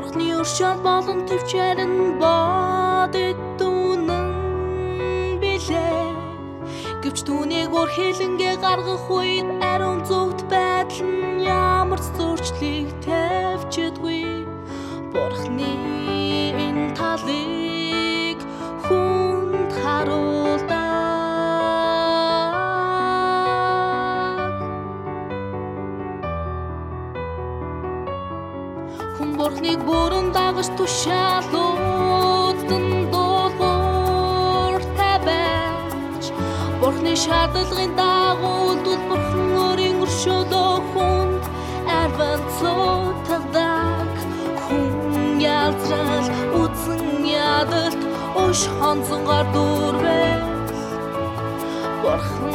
Бурхны өршөөл болон төвчээр нь бодит дүүнэн билээ. Гэвч түүнийг өр хэлэнгээ гаргах үед Бурхныг бүрэн дагаж тушаалуудсан дуулуур тавиач. Бурхны шаардлагын дагуу дул Бурхан өөрийн өршөөлөө хүнд арван цотагдаг Хүн ялзрал үзэн ядалт уш хонцонгоор дүүрвэ. Бурхан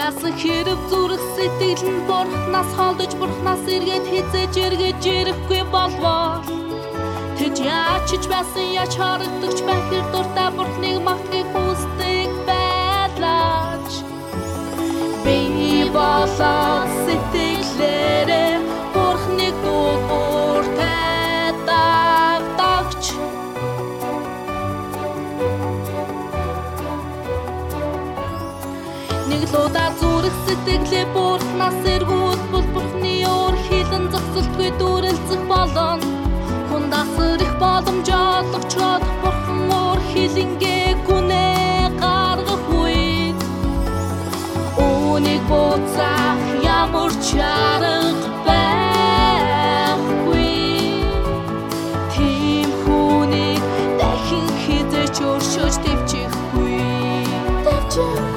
байсан хэрэг зүрх сэтгэл нь бурхнаас холдож бурхнаас эргээд хизээж эргэж ирэхгүй болвол Тэж яачиж байсан яч харагдагч бахир нэг л удаа зүрх сэтгэлээ буурснаас эргүүд бол бурхны өөр хилэн зогсолтгүй дүүрэлцэх болон хүн дасар их боломж олох чод бурхан өөр хилэнгээ гүнэ гаргах үе. Үүнийг буцаах ямар ч арга байхгүй. Тийм хүнийг дахин хизээч өршөөж төвчихгүй. Төвчих